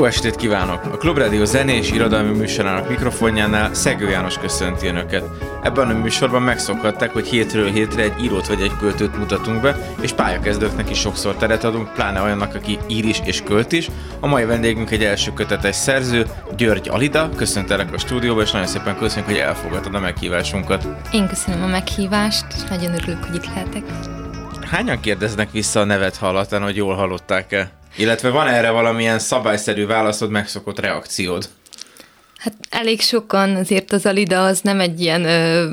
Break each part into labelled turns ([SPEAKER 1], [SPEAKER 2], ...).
[SPEAKER 1] Jó estét kívánok! A Klubrádió zenés irodalmi műsorának mikrofonjánál Szegő János köszönti Önöket. Ebben a műsorban megszokhatták, hogy hétről hétre egy írót vagy egy költőt mutatunk be, és pályakezdőknek is sokszor teret adunk, pláne olyannak, aki ír is és költ is. A mai vendégünk egy első kötetes szerző, György Alida. Köszöntelek a stúdióba, és nagyon szépen köszönjük, hogy elfogadtad a meghívásunkat.
[SPEAKER 2] Én köszönöm a meghívást, és nagyon örülök, hogy itt lehetek.
[SPEAKER 1] Hányan kérdeznek vissza a nevet hallatán, hogy jól hallották-e? Illetve van erre valamilyen szabályszerű válaszod, megszokott reakciód?
[SPEAKER 2] Hát elég sokan, azért az Alida az nem egy ilyen ö,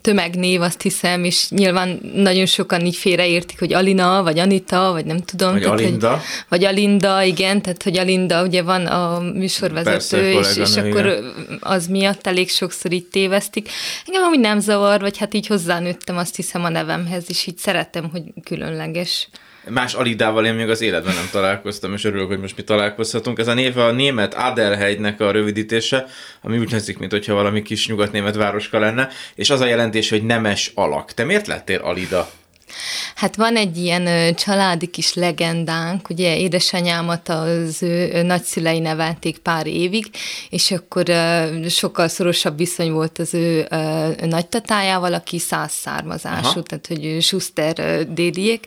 [SPEAKER 2] tömegnév, azt hiszem, és nyilván nagyon sokan így félreértik, hogy Alina, vagy Anita, vagy nem tudom.
[SPEAKER 1] Vagy
[SPEAKER 2] tehát,
[SPEAKER 1] Alinda.
[SPEAKER 2] Hogy, vagy Alinda, igen, tehát hogy Alinda ugye van a műsorvezető,
[SPEAKER 1] Persze,
[SPEAKER 2] és, és akkor az miatt elég sokszor így tévesztik. Engem amúgy nem zavar, vagy hát így hozzánőttem azt hiszem a nevemhez, és így szeretem, hogy különleges.
[SPEAKER 1] Más Alidával én még az életben nem találkoztam, és örülök, hogy most mi találkozhatunk. Ez a név a német Adelheidnek a rövidítése, ami úgy hangzik, mintha valami kis nyugat-német városka lenne, és az a jelentés, hogy nemes alak. Te miért lettél Alida?
[SPEAKER 2] Hát van egy ilyen családi kis legendánk, ugye édesanyámat az ő nagyszülei nevelték pár évig, és akkor sokkal szorosabb viszony volt az ő nagytatájával, aki száz származású,
[SPEAKER 1] Aha.
[SPEAKER 2] tehát hogy Schuster ö, dédiek,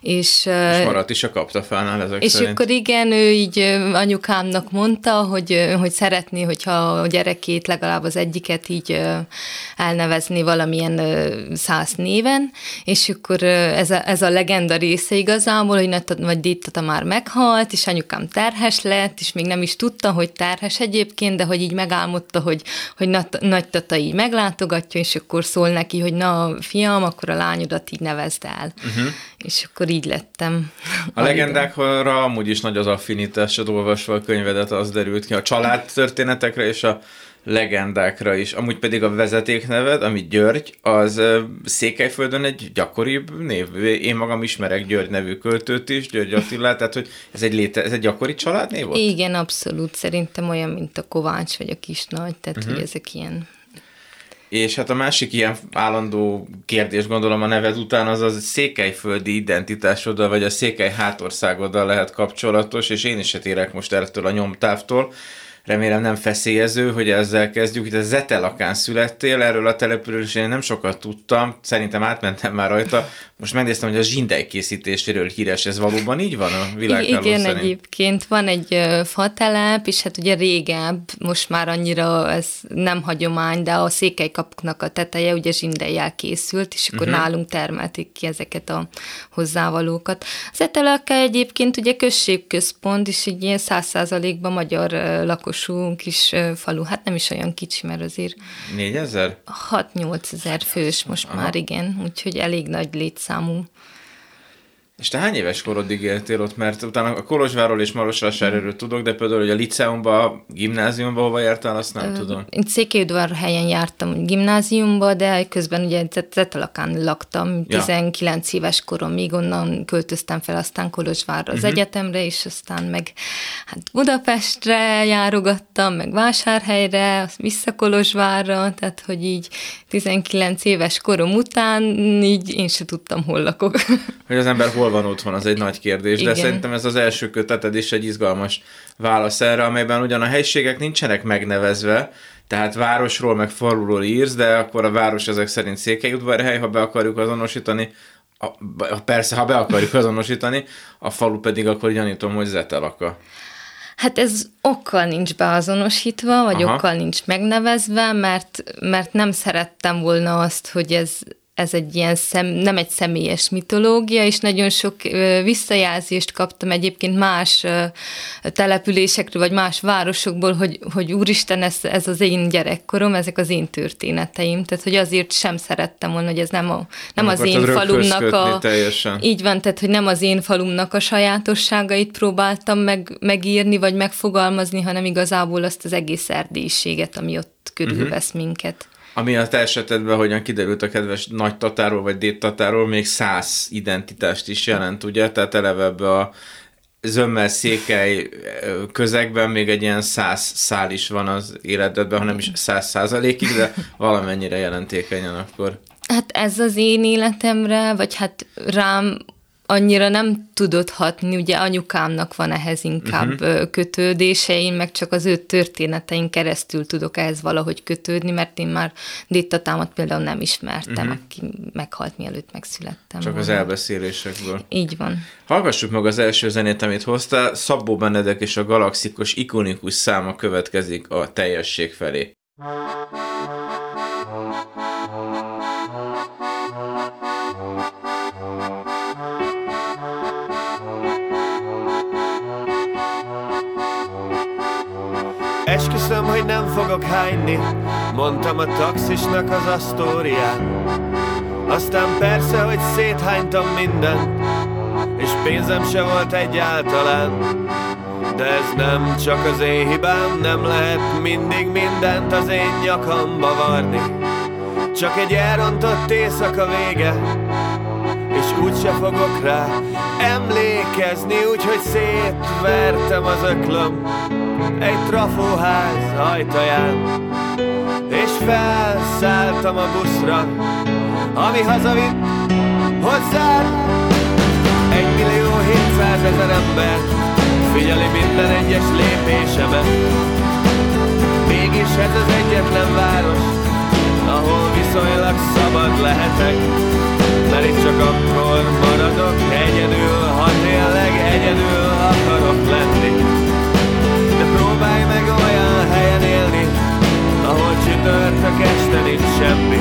[SPEAKER 2] és,
[SPEAKER 1] És maradt is a kaptafánál ezek
[SPEAKER 2] és
[SPEAKER 1] szerint.
[SPEAKER 2] akkor igen, ő így anyukámnak mondta, hogy, hogy szeretné, hogyha a gyerekét, legalább az egyiket így elnevezni valamilyen száz néven, és akkor ez a, ez a legenda része igazából, hogy nagytata, vagy dédtata már meghalt, és anyukám terhes lett, és még nem is tudta, hogy terhes egyébként, de hogy így megálmodta, hogy, hogy nat- nagytata így meglátogatja, és akkor szól neki, hogy na, fiam, akkor a lányodat így nevezd el. Uh-huh. És akkor így lettem.
[SPEAKER 1] A legendákra amúgy is nagy az affinitásod, olvasva a könyvedet, az derült ki. A család történetekre és a legendákra is. Amúgy pedig a vezetékneved, ami György, az Székelyföldön egy gyakoribb név. Én magam ismerek György nevű költőt is, György Attilát, tehát hogy ez egy, léte, ez egy gyakori családnév volt?
[SPEAKER 2] Igen, abszolút. Szerintem olyan, mint a Kovács vagy a Kisnagy, tehát uh-huh. hogy ezek ilyen
[SPEAKER 1] És hát a másik ilyen állandó kérdés, gondolom a neved után, az az székelyföldi identitásoddal, vagy a székely hátországoddal lehet kapcsolatos, és én is se térek most ettől a nyomtávtól. Remélem nem feszélyező, hogy ezzel kezdjük. Itt a Zetelakán születtél, erről a településről én nem sokat tudtam, szerintem átmentem már rajta. Most megnéztem, hogy a zsindej készítéséről híres, ez valóban így van a világháló
[SPEAKER 2] Igen,
[SPEAKER 1] szerint?
[SPEAKER 2] egyébként van egy fatelep, és hát ugye régebb, most már annyira ez nem hagyomány, de a székelykapuknak a teteje ugye zsindejjel készült, és akkor uh-huh. nálunk termelték ki ezeket a hozzávalókat. Az Etelaka egyébként ugye községközpont, és egy ilyen száz százalékban magyar lakosú kis falu, hát nem is olyan kicsi, mert azért
[SPEAKER 1] 4000?
[SPEAKER 2] 6-8 ezer fős most
[SPEAKER 1] Aha.
[SPEAKER 2] már, igen, úgyhogy elég nagy samú.
[SPEAKER 1] És te hány éves korodig éltél ott? Mert utána a Kolozsvárról és Marosvásárhelyről tudok, de például, hogy a liceumba, a gimnáziumba hova jártál, azt nem tudom.
[SPEAKER 2] Én Székelyudvarhelyen jártam gimnáziumba, de közben ugye Zetelakán laktam,
[SPEAKER 1] Ja.
[SPEAKER 2] 19 éves koromig, onnan költöztem fel aztán Kolozsvárra az
[SPEAKER 1] Mhm.
[SPEAKER 2] egyetemre, és aztán meg hát Budapestre járogattam, meg Vásárhelyre, azt vissza Kolozsvárra, tehát hogy így 19 éves korom után így én se tudtam, hol lakok.
[SPEAKER 1] Hogy az ember hol van otthon, az egy nagy kérdés, de
[SPEAKER 2] Igen.
[SPEAKER 1] szerintem ez az első köteted is egy izgalmas válasz erre, amelyben ugyan a helységek nincsenek megnevezve, tehát városról meg faluról írsz, de akkor a város ezek szerint Székelyudvarhely, ha be akarjuk azonosítani, a, persze, ha be akarjuk azonosítani, a falu pedig akkor gyanítom, hogy Zetelaka.
[SPEAKER 2] Hát ez okkal nincs beazonosítva, vagy.
[SPEAKER 1] Aha.
[SPEAKER 2] okkal nincs megnevezve, mert, mert nem szerettem volna azt, hogy ez ez egy ilyen szem, nem egy személyes mitológia, és nagyon sok visszajelzést kaptam egyébként más településekről, vagy más városokból, hogy, hogy úristen, ez, ez az én gyerekkorom, ezek az én történeteim. Tehát, hogy azért sem szerettem volna, hogy ez nem, a, nem, nem az én falumnak a...
[SPEAKER 1] Teljesen.
[SPEAKER 2] Így van, tehát, hogy nem az én falumnak a sajátosságait próbáltam meg, megírni, vagy megfogalmazni, hanem igazából azt az egész erdélyiséget, ami ott körülvesz uh-huh. minket.
[SPEAKER 1] Ami a te esetedben, hogyan kiderült a kedves nagy tatáról vagy dédtatáról, még száz identitást is jelent, ugye? Tehát eleve ebbe a zömmel székely közegben még egy ilyen száz szál is van az életedben, hanem is száz százalékig, de valamennyire jelentékenyen akkor.
[SPEAKER 2] Hát ez az én életemre, vagy hát rám annyira nem tudott hatni, ugye anyukámnak van ehhez inkább uh-huh. kötődése, én meg csak az ő történetein keresztül tudok ehhez valahogy kötődni, mert én már détatámat például nem ismertem, uh-huh. aki meghalt mielőtt megszülettem.
[SPEAKER 1] Csak volna. az elbeszélésekből.
[SPEAKER 2] Így van.
[SPEAKER 1] Hallgassuk meg az első zenét, amit hoztál. Szabó Benedek és a galaxikos ikonikus száma következik a teljesség felé.
[SPEAKER 3] Esküszöm, hogy nem fogok hányni Mondtam a taxisnak az asztórián Aztán persze, hogy széthánytam mindent És pénzem se volt egyáltalán. De ez nem csak az én hibám Nem lehet mindig mindent az én nyakamba varni. Csak egy elrontott éjszaka vége És úgyse fogok rá emlékezni Úgyhogy szétvertem az öklöm egy trafóház ajtaján. És felszálltam a buszra, ami hazavitt hozzá Egy millió hétszázezer ember figyeli minden egyes lépésemet. Mégis ez az egyetlen város, ahol viszonylag szabad lehetek Mert itt csak akkor maradok egyedül, ha tényleg egyedül akarok lenni Próbálj meg olyan helyen élni, ahol csütörtök este nincs semmi.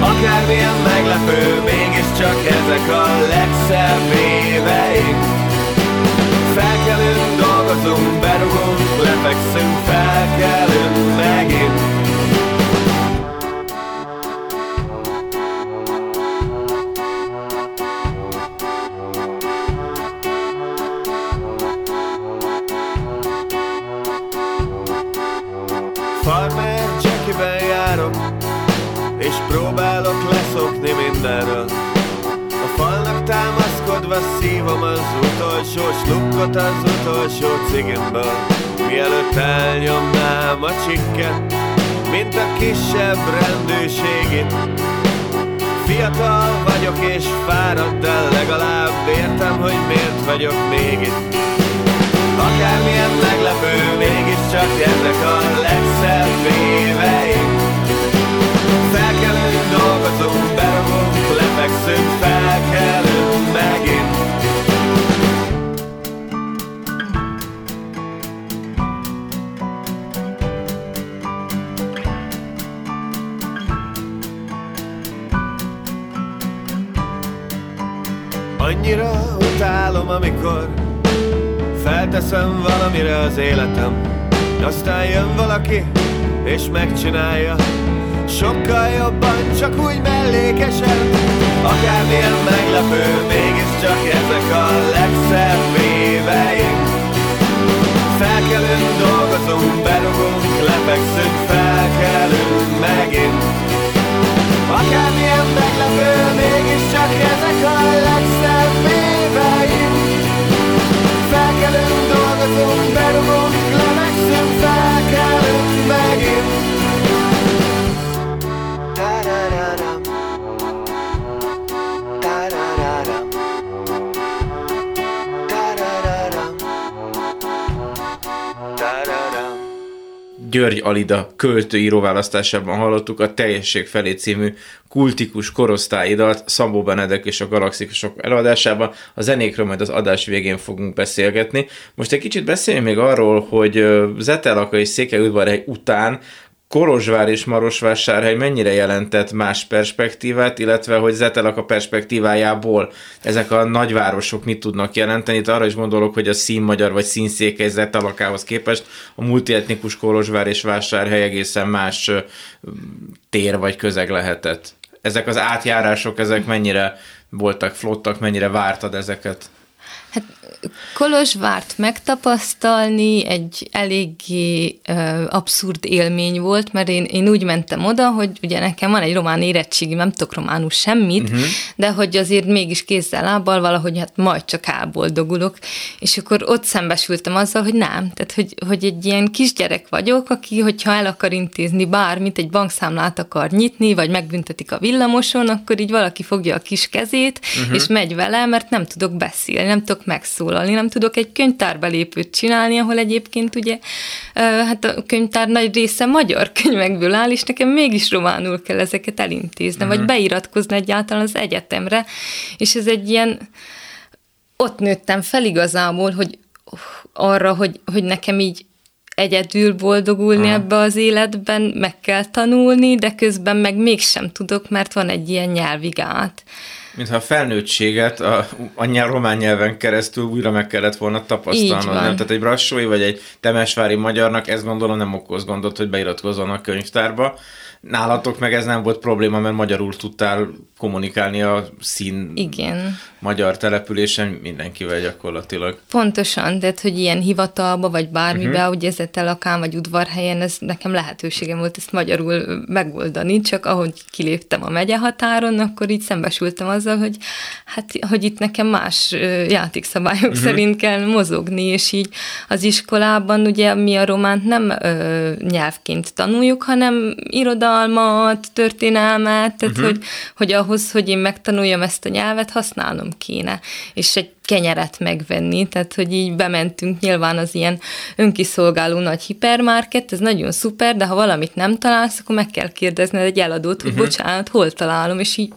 [SPEAKER 3] Akármilyen meglepő, mégiscsak ezek a legszebb éveink. Felkelünk, dolgozunk, berugunk, lefekszünk, felkelünk megint. Támaszkodva szívom az utolsó slukkot az utolsó cigimből Mielőtt elnyomnám a csikket, mint a kisebb rendőségit Fiatal vagyok és fáradt, de legalább értem, hogy miért vagyok még itt. Akármilyen meglepő, mégiscsak ezek a legszebb éveim. Felkelünk, dolgozunk, életem. Aztán jön valaki, és megcsinálja. Sokkal jobban, csak úgy mellékesen. Akármilyen meglepő, mégiscsak ezek a legszebb éveink Felkelünk, dolgozunk, berugunk, lefekszünk, felkelünk megint. Akármilyen meglepő, mégiscsak ezek a legszebb éveink Felkelünk, dolgozunk, berugunk, lefekszünk,
[SPEAKER 1] György Alida költőíró választásában hallottuk a Teljesség felé című kultikus korosztályidat Szabó Benedek és a Galaxikusok előadásában. A zenékről majd az adás végén fogunk beszélgetni. Most egy kicsit beszéljünk még arról, hogy Zetelaka és Székelyudvarhely után Kolozsvár és Marosvásárhely mennyire jelentett más perspektívát, illetve hogy Zetelak a perspektívájából ezek a nagyvárosok mit tudnak jelenteni. Itt arra is gondolok, hogy a színmagyar vagy színszékely Zetelakához képest a multietnikus Kolozsvár és Vásárhely egészen más tér vagy közeg lehetett. Ezek az átjárások, ezek mennyire voltak flottak, mennyire vártad ezeket?
[SPEAKER 2] Hát Kolozsvárt megtapasztalni egy eléggé uh, abszurd élmény volt, mert én, én úgy mentem oda, hogy ugye nekem van egy román érettségi, nem tudok románul semmit, uh-huh. de hogy azért mégis kézzel lábbal valahogy hát majd csak elboldogulok, és akkor ott szembesültem azzal, hogy nem, tehát hogy, hogy egy ilyen kisgyerek vagyok, aki hogyha el akar intézni bármit, egy bankszámlát akar nyitni, vagy megbüntetik a villamoson, akkor így valaki fogja a kis kezét, uh-huh. és megy vele, mert nem tudok beszélni, nem tudok megszólalni, nem tudok egy könyvtárbelépőt csinálni, ahol egyébként ugye hát a könyvtár nagy része magyar könyvekből áll, és nekem mégis románul kell ezeket elintézni, uh-huh. vagy beiratkozni egyáltalán az egyetemre, és ez egy ilyen, ott nőttem fel igazából, hogy arra, hogy, hogy nekem így egyedül boldogulni uh-huh. ebbe az életben, meg kell tanulni, de közben meg mégsem tudok, mert van egy ilyen nyelvigát
[SPEAKER 1] mintha a felnőttséget a, a román nyelven keresztül újra meg kellett volna tapasztalnod, nem? Tehát egy brassói vagy egy temesvári magyarnak ez gondolom nem okoz gondot, hogy beiratkozzon a könyvtárba. Nálatok meg ez nem volt probléma, mert magyarul tudtál kommunikálni a szín
[SPEAKER 2] Igen.
[SPEAKER 1] magyar településen mindenkivel gyakorlatilag.
[SPEAKER 2] Pontosan, tehát hogy ilyen hivatalba, vagy bármibe, uh-huh. ugye lakám, vagy udvarhelyen, ez nekem lehetőségem volt ezt magyarul megoldani, csak ahogy kiléptem a megye határon, akkor így szembesültem azzal, hogy hát, hogy itt nekem más játékszabályok uh-huh. szerint kell mozogni, és így az iskolában ugye mi a románt nem ö, nyelvként tanuljuk, hanem irodalmat, történelmet, tehát uh-huh. hogy, hogy ahhoz hogy én megtanuljam ezt a nyelvet, használnom kéne. És egy kenyeret megvenni, tehát hogy így bementünk nyilván az ilyen önkiszolgáló nagy hipermarket, ez nagyon szuper, de ha valamit nem találsz, akkor meg kell kérdezned egy eladót, hogy uh-huh. bocsánat, hol találom, és így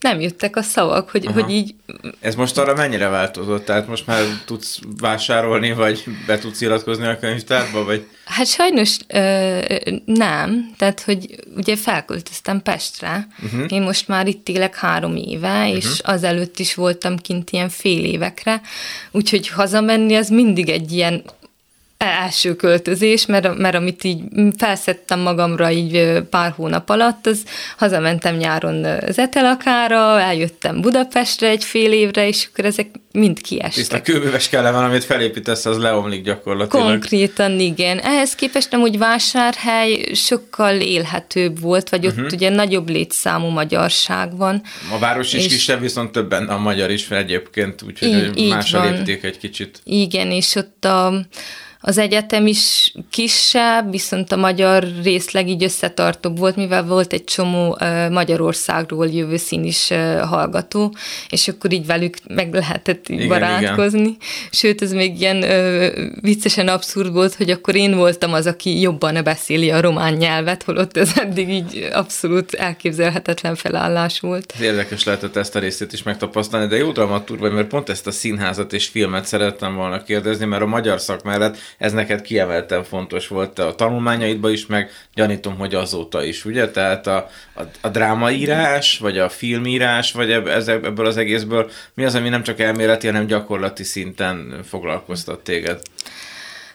[SPEAKER 2] nem jöttek a szavak, hogy, hogy így...
[SPEAKER 1] Ez most arra mennyire változott? Tehát most már tudsz vásárolni, vagy be tudsz iratkozni a könyvtárba, vagy...
[SPEAKER 2] Hát sajnos ö, nem, tehát hogy ugye felköltöztem Pestre, uh-huh. én most már itt élek három éve, uh-huh. és azelőtt is voltam kint ilyen fél évekre, úgyhogy hazamenni az mindig egy ilyen első költözés, mert, mert amit így felszettem magamra így pár hónap alatt, az hazamentem nyáron Zetelakára, eljöttem Budapestre egy fél évre, és akkor ezek mind kiestek.
[SPEAKER 1] Tiszta kőműves kellene, amit felépítesz, az leomlik gyakorlatilag.
[SPEAKER 2] Konkrétan igen. Ehhez képest nem úgy vásárhely sokkal élhetőbb volt, vagy ott uh-huh. ugye nagyobb létszámú magyarság van.
[SPEAKER 1] A város is és kisebb, viszont többen a magyar is egyébként, úgyhogy így, másra lépték egy kicsit.
[SPEAKER 2] Igen, és ott a az egyetem is kisebb, viszont a magyar részleg így összetartóbb volt, mivel volt egy csomó Magyarországról jövő is hallgató, és akkor így velük meg lehetett így igen, barátkozni. Igen. Sőt, ez még ilyen viccesen abszurd volt, hogy akkor én voltam az, aki jobban beszéli a román nyelvet, holott ez eddig így abszolút elképzelhetetlen felállás volt.
[SPEAKER 1] Érdekes lehetett ezt a részét is megtapasztalni, de jó dramaturg vagy, mert pont ezt a színházat és filmet szerettem volna kérdezni, mert a magyar szak mellett ez neked kiemelten fontos volt a tanulmányaidban is, meg gyanítom, hogy azóta is, ugye? Tehát a, a, a drámaírás, vagy a filmírás, vagy ebből az egészből mi az, ami nem csak elméleti, hanem gyakorlati szinten foglalkoztat téged?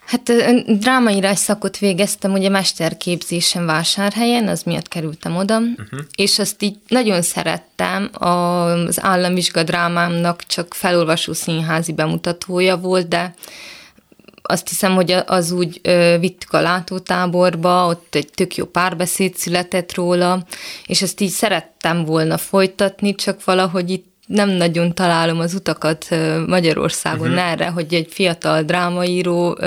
[SPEAKER 2] Hát drámaírás szakot végeztem, ugye mesterképzésen vásárhelyen, az miatt kerültem oda, uh-huh. és azt így nagyon szerettem, az államvizsga drámámnak csak felolvasó színházi bemutatója volt, de azt hiszem, hogy az úgy vittük a látótáborba, ott egy tök jó párbeszéd született róla, és ezt így szerettem volna folytatni, csak valahogy itt nem nagyon találom az utakat Magyarországon uh-huh. erre, hogy egy fiatal drámaíró,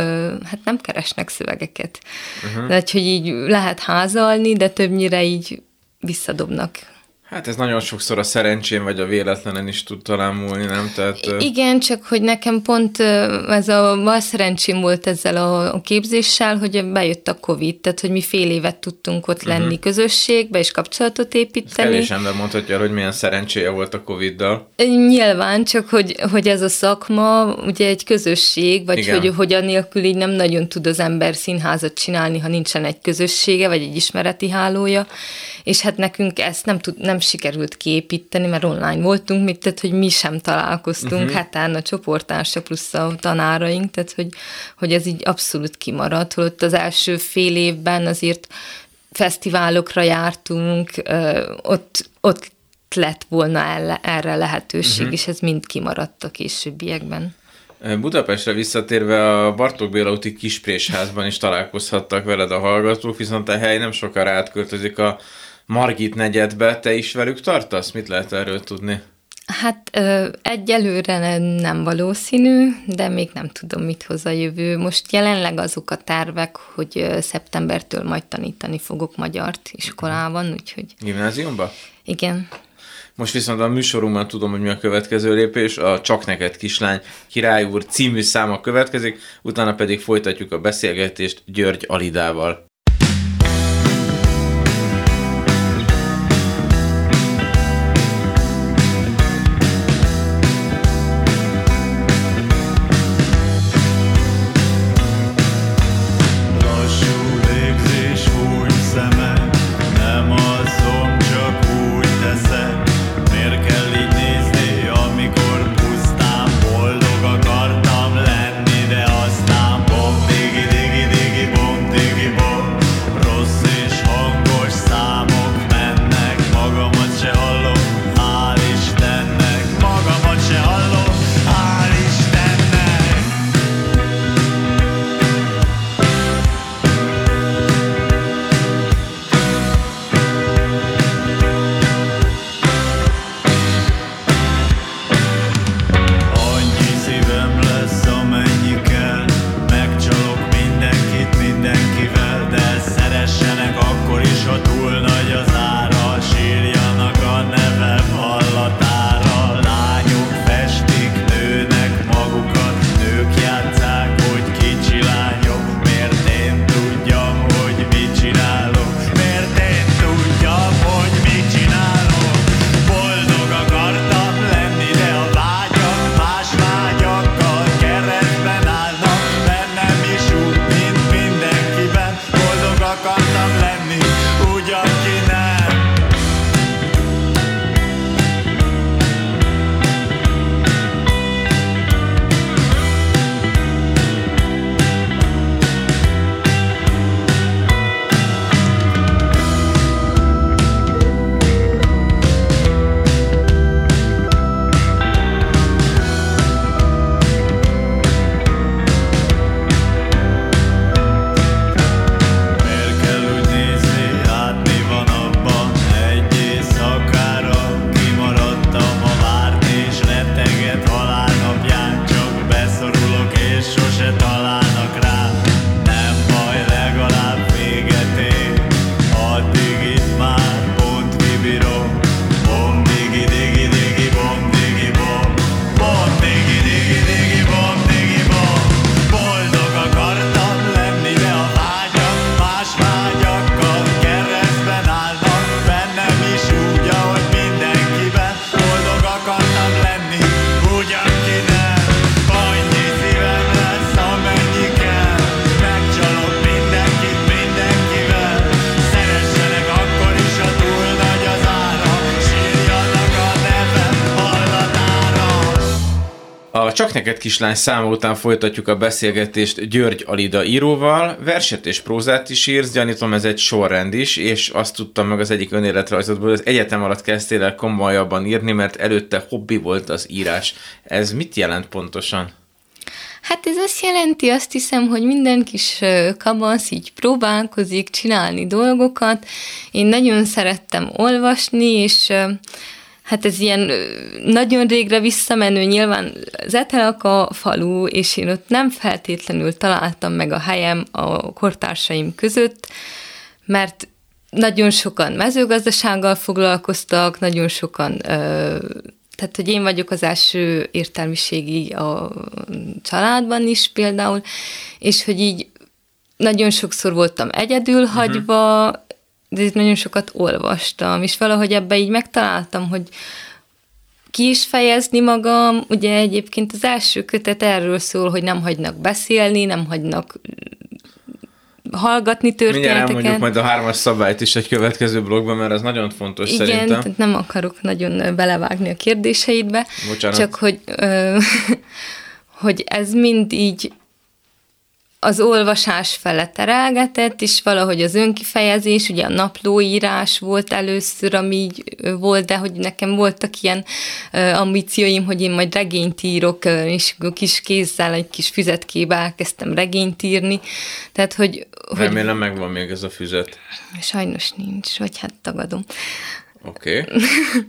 [SPEAKER 2] hát nem keresnek szövegeket. Uh-huh. De hogy így lehet házalni, de többnyire így visszadobnak
[SPEAKER 4] Hát ez nagyon sokszor a szerencsén vagy a véletlenen is tud talán múlni, nem? Tehát,
[SPEAKER 2] Igen, csak hogy nekem pont ez a bal szerencsém volt ezzel a képzéssel, hogy bejött a Covid, tehát hogy mi fél évet tudtunk ott lenni uh-huh. közösségbe és kapcsolatot építeni.
[SPEAKER 4] Kevés ember mondhatja, hogy milyen szerencséje volt a Covid-dal.
[SPEAKER 2] Nyilván, csak hogy, hogy ez a szakma ugye egy közösség, vagy Igen. hogy, hogy annélkül így nem nagyon tud az ember színházat csinálni, ha nincsen egy közössége, vagy egy ismereti hálója, és hát nekünk ezt nem, tud, nem sikerült kiépíteni, mert online voltunk, mit, tehát hogy mi sem találkoztunk, uh-huh. hátán a csoportársa plusz a tanáraink, tehát hogy, hogy ez így abszolút kimaradt, holott az első fél évben azért fesztiválokra jártunk, ott, ott lett volna erre lehetőség, uh-huh. és ez mind kimaradt a későbbiekben.
[SPEAKER 4] Budapestre visszatérve a Bartók Béla úti Kisprésházban is találkozhattak veled a hallgatók, viszont a hely nem sokára átköltözik a Margit negyedbe, te is velük tartasz? Mit lehet erről tudni?
[SPEAKER 2] Hát ö, egyelőre nem valószínű, de még nem tudom, mit hoz a jövő. Most jelenleg azok a tervek, hogy szeptembertől majd tanítani fogok magyart iskolában, úgyhogy...
[SPEAKER 4] Gimnáziumba?
[SPEAKER 2] Igen.
[SPEAKER 4] Most viszont a műsorunkban tudom, hogy mi a következő lépés, a Csak neked kislány király úr című száma következik, utána pedig folytatjuk a beszélgetést György Alidával. Csak neked kislány száma után folytatjuk a beszélgetést György Alida íróval. Verset és prózát is írsz, gyanítom ez egy sorrend is, és azt tudtam meg az egyik önéletrajzodból, hogy az egyetem alatt kezdtél el komolyabban írni, mert előtte hobbi volt az írás. Ez mit jelent pontosan?
[SPEAKER 2] Hát ez azt jelenti, azt hiszem, hogy minden kis kamasz így próbálkozik csinálni dolgokat. Én nagyon szerettem olvasni, és Hát ez ilyen nagyon régre visszamenő, nyilván Zetelaka falu, és én ott nem feltétlenül találtam meg a helyem a kortársaim között, mert nagyon sokan mezőgazdasággal foglalkoztak, nagyon sokan tehát, hogy én vagyok az első értelmiségi a családban is például, és hogy így nagyon sokszor voltam egyedül mhm. hagyva, uh-huh. De nagyon sokat olvastam, és valahogy ebbe így megtaláltam, hogy ki is fejezni magam. Ugye egyébként az első kötet erről szól, hogy nem hagynak beszélni, nem hagynak hallgatni történeteket. Mindjárt
[SPEAKER 1] mondjuk majd a hármas szabályt is egy következő blogban, mert ez nagyon fontos
[SPEAKER 2] Igen,
[SPEAKER 1] szerintem.
[SPEAKER 2] Igen, nem akarok nagyon belevágni a kérdéseidbe.
[SPEAKER 1] Bocsánat.
[SPEAKER 2] Csak hogy, ö, hogy ez mind így az olvasás fele terelgetett, és valahogy az önkifejezés, ugye a naplóírás volt először, ami így volt, de hogy nekem voltak ilyen ambícióim, hogy én majd regényt írok, és kis kézzel, egy kis füzetkébe elkezdtem regényt írni. Tehát, hogy,
[SPEAKER 1] Remélem hogy... megvan még ez a füzet.
[SPEAKER 2] Sajnos nincs, vagy hát tagadom.
[SPEAKER 1] Oké. Okay.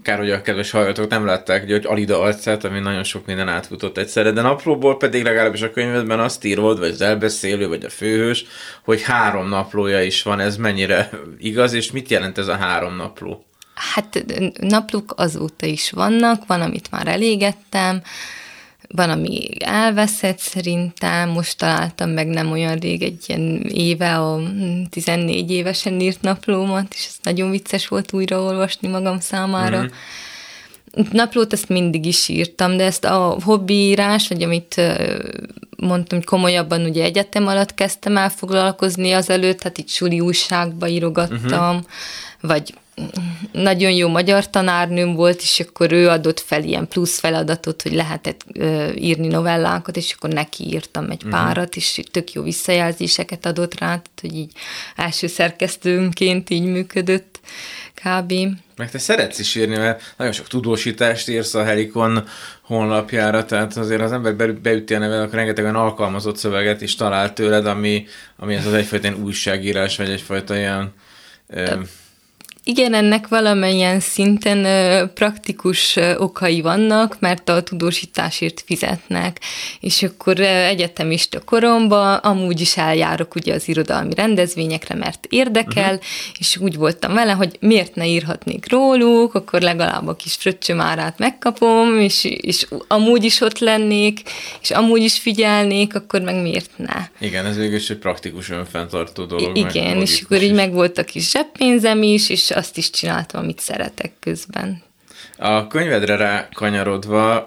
[SPEAKER 1] Kár, hogy a kedves hallgatók nem látták hogy Alida arcát, ami nagyon sok minden átfutott egyszerre, de naplóból pedig legalábbis a könyvedben azt írod, vagy az elbeszélő, vagy a főhős, hogy három naplója is van, ez mennyire igaz, és mit jelent ez a három napló?
[SPEAKER 2] Hát naplók azóta is vannak, van, amit már elégettem, van, ami elveszett szerintem, most találtam meg nem olyan rég egy ilyen éve a 14 évesen írt naplómat, és ez nagyon vicces volt újraolvasni magam számára. Mm-hmm. Naplót ezt mindig is írtam, de ezt a hobbiírás, vagy amit mondtam, hogy komolyabban ugye egyetem alatt kezdtem el foglalkozni azelőtt, hát itt suli újságba írogattam, uh-huh. vagy nagyon jó magyar tanárnőm volt, és akkor ő adott fel ilyen plusz feladatot, hogy lehetett írni novellákat, és akkor neki írtam egy uh-huh. párat, és tök jó visszajelzéseket adott rá, tehát, hogy így első szerkesztőnként így működött kb.
[SPEAKER 1] Meg te szeretsz is írni, mert nagyon sok tudósítást írsz a Helikon honlapjára, tehát azért az ember beüti a nevet, akkor rengetegen alkalmazott szöveget is talál tőled, ami, ami ez az egyfajta újságírás, vagy egyfajta ilyen... Ö,
[SPEAKER 2] igen, ennek valamilyen szinten ö, praktikus ö, okai vannak, mert a tudósításért fizetnek, és akkor ö, egyetemista koromban amúgy is eljárok ugye az irodalmi rendezvényekre, mert érdekel, uh-huh. és úgy voltam vele, hogy miért ne írhatnék róluk, akkor legalább a kis fröccsömárát megkapom, és, és amúgy is ott lennék, és amúgy is figyelnék, akkor meg miért ne?
[SPEAKER 1] Igen, ez végül is egy praktikus önfenntartó dolog.
[SPEAKER 2] I- igen, és akkor így meg volt a kis zseppénzem is, és azt is csináltam, amit szeretek közben.
[SPEAKER 1] A könyvedre rákanyarodva,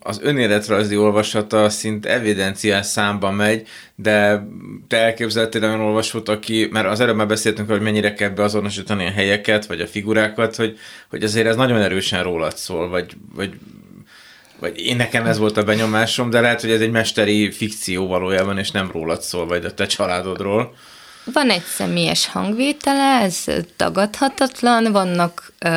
[SPEAKER 1] az önéletrajzi olvasata szint evidenciás számba megy, de te elképzeltél olyan olvasót, aki, mert az előbb már beszéltünk, hogy mennyire kell beazonosítani a helyeket, vagy a figurákat, hogy, hogy azért ez nagyon erősen rólad szól, vagy, vagy vagy én nekem ez volt a benyomásom, de lehet, hogy ez egy mesteri fikció valójában, és nem rólad szól, vagy a te családodról.
[SPEAKER 2] Van egy személyes hangvétele, ez tagadhatatlan, vannak ö,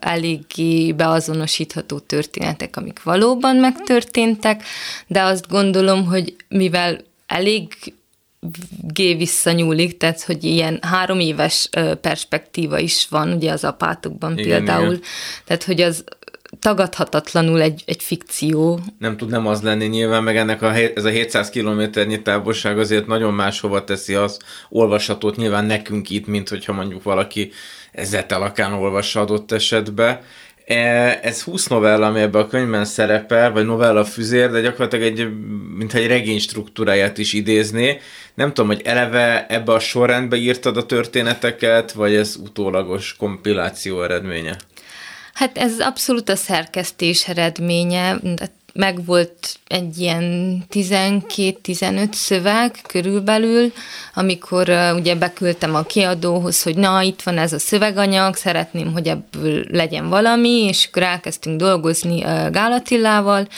[SPEAKER 2] eléggé beazonosítható történetek, amik valóban megtörténtek, de azt gondolom, hogy mivel elég gé visszanyúlik, tehát hogy ilyen három éves perspektíva is van, ugye az apátokban igen, például, igen. tehát hogy az tagadhatatlanul egy, egy fikció.
[SPEAKER 1] Nem tud nem az lenni nyilván, meg ennek a, ez a 700 kilométernyi távolság azért nagyon máshova teszi az olvashatót nyilván nekünk itt, mint hogyha mondjuk valaki ezzel telakán olvassa adott esetbe. E, ez 20 novella, ami ebben a könyvben szerepel, vagy novella füzér, de gyakorlatilag egy, mintha egy regény struktúráját is idézné. Nem tudom, hogy eleve ebbe a sorrendbe írtad a történeteket, vagy ez utólagos kompiláció eredménye?
[SPEAKER 2] Hát ez abszolút a szerkesztés eredménye, meg volt egy ilyen 12-15 szöveg körülbelül, amikor uh, ugye beküldtem a kiadóhoz, hogy na, itt van ez a szöveganyag, szeretném, hogy ebből legyen valami, és akkor elkezdtünk dolgozni uh, Gálatillával,